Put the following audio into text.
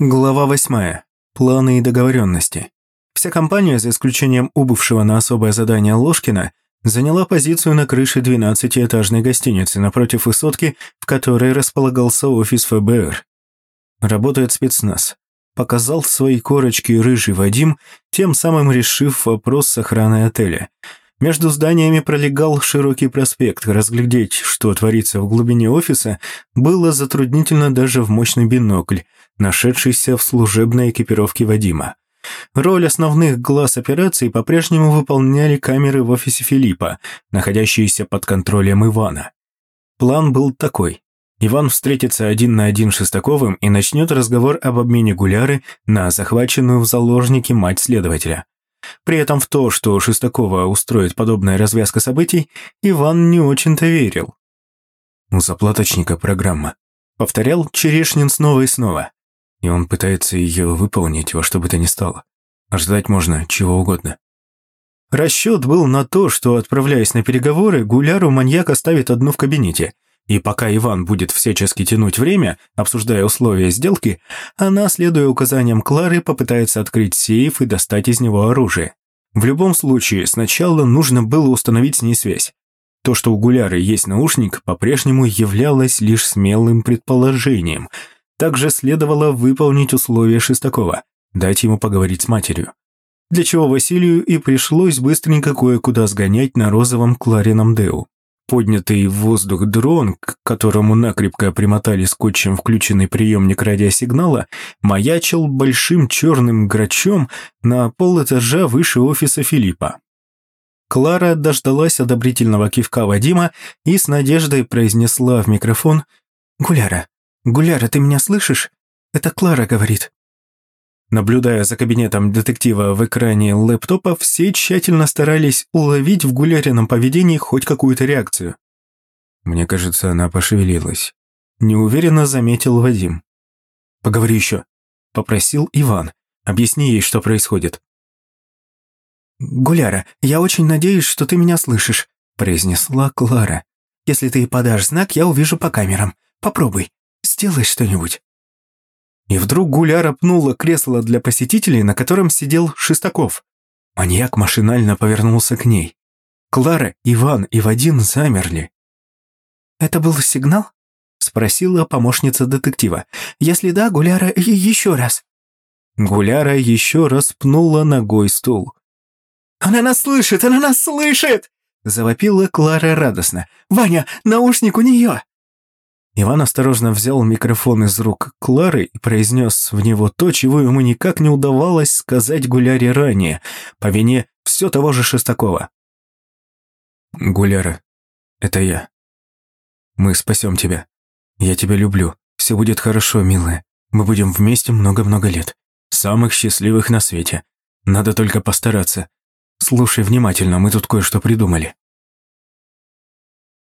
Глава 8. Планы и договоренности. Вся компания, за исключением убывшего на особое задание Ложкина, заняла позицию на крыше 12-этажной гостиницы напротив высотки, в которой располагался офис ФБР. Работает спецназ. Показал свои корочки рыжий Вадим, тем самым решив вопрос с охраной отеля. Между зданиями пролегал широкий проспект. Разглядеть, что творится в глубине офиса, было затруднительно даже в мощный бинокль, нашедшийся в служебной экипировке Вадима. Роль основных глаз операции по-прежнему выполняли камеры в офисе Филиппа, находящиеся под контролем Ивана. План был такой. Иван встретится один на один с Шестаковым и начнет разговор об обмене Гуляры на захваченную в заложники мать следователя. При этом в то, что Шестакова устроит подобная развязка событий, Иван не очень-то верил. «У заплаточника программа», — повторял Черешнин снова и снова и он пытается ее выполнить во что бы то ни стало. Ждать можно чего угодно. Расчет был на то, что, отправляясь на переговоры, Гуляру маньяк оставит одну в кабинете, и пока Иван будет всячески тянуть время, обсуждая условия сделки, она, следуя указаниям Клары, попытается открыть сейф и достать из него оружие. В любом случае, сначала нужно было установить с ней связь. То, что у Гуляры есть наушник, по-прежнему являлось лишь смелым предположением – также следовало выполнить условия Шестакова, дать ему поговорить с матерью. Для чего Василию и пришлось быстренько кое-куда сгонять на розовом Кларином Деу. Поднятый в воздух дрон, к которому накрепко примотали скотчем включенный приемник радиосигнала, маячил большим черным грачом на полэтажа выше офиса Филиппа. Клара дождалась одобрительного кивка Вадима и с надеждой произнесла в микрофон «Гуляра, «Гуляра, ты меня слышишь? Это Клара говорит». Наблюдая за кабинетом детектива в экране лэптопа, все тщательно старались уловить в Гулярином поведении хоть какую-то реакцию. Мне кажется, она пошевелилась. Неуверенно заметил Вадим. «Поговори еще», — попросил Иван. «Объясни ей, что происходит». «Гуляра, я очень надеюсь, что ты меня слышишь», — произнесла Клара. «Если ты подашь знак, я увижу по камерам. Попробуй». Сделай что-нибудь». И вдруг Гуляра пнула кресло для посетителей, на котором сидел Шестаков. Маньяк машинально повернулся к ней. Клара, Иван и Вадим замерли. «Это был сигнал?» — спросила помощница детектива. «Если да, Гуляра, еще раз». Гуляра еще раз пнула ногой стул. «Она нас слышит! Она нас слышит!» — завопила Клара радостно. «Ваня, наушник у нее!» Иван осторожно взял микрофон из рук Клары и произнес в него то, чего ему никак не удавалось сказать Гуляре ранее, по вине все того же Шестакова. «Гуляра, это я. Мы спасем тебя. Я тебя люблю. Все будет хорошо, милая. Мы будем вместе много-много лет. Самых счастливых на свете. Надо только постараться. Слушай внимательно, мы тут кое-что придумали».